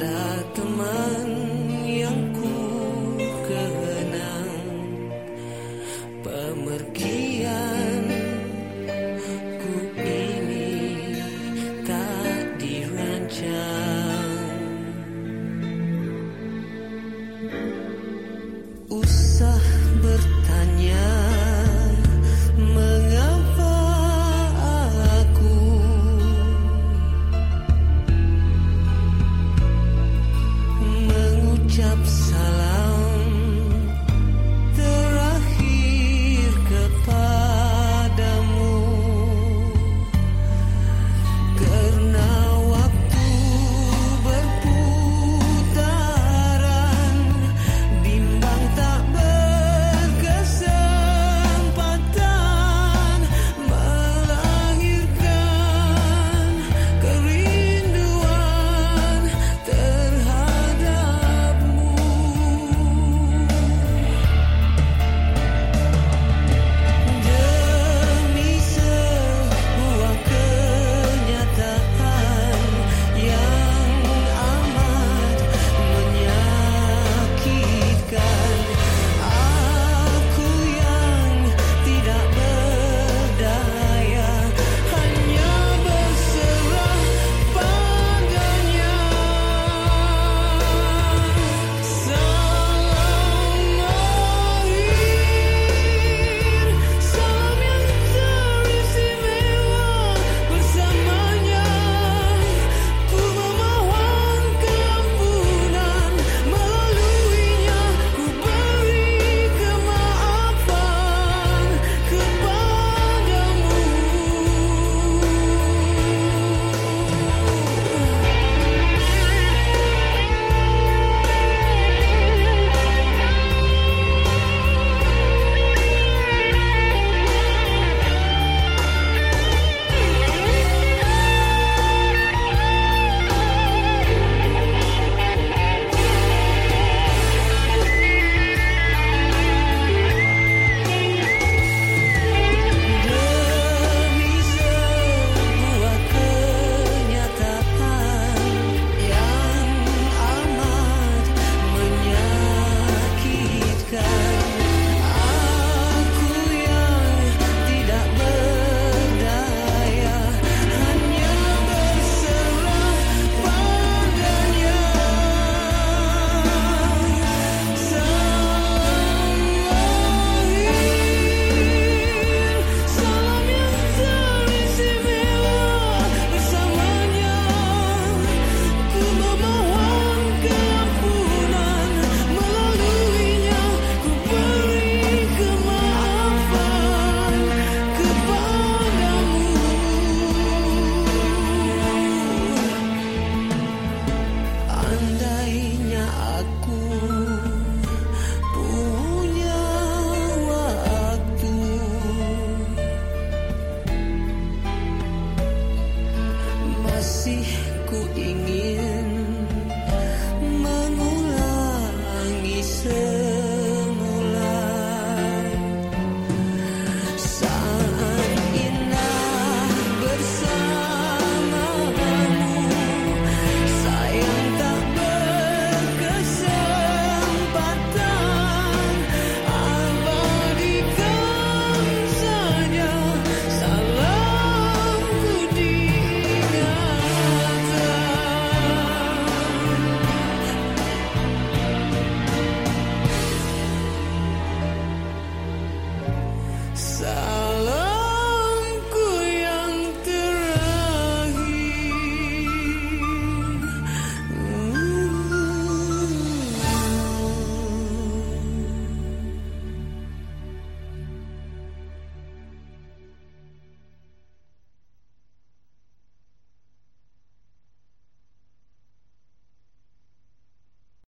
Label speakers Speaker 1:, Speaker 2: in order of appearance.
Speaker 1: ada teman.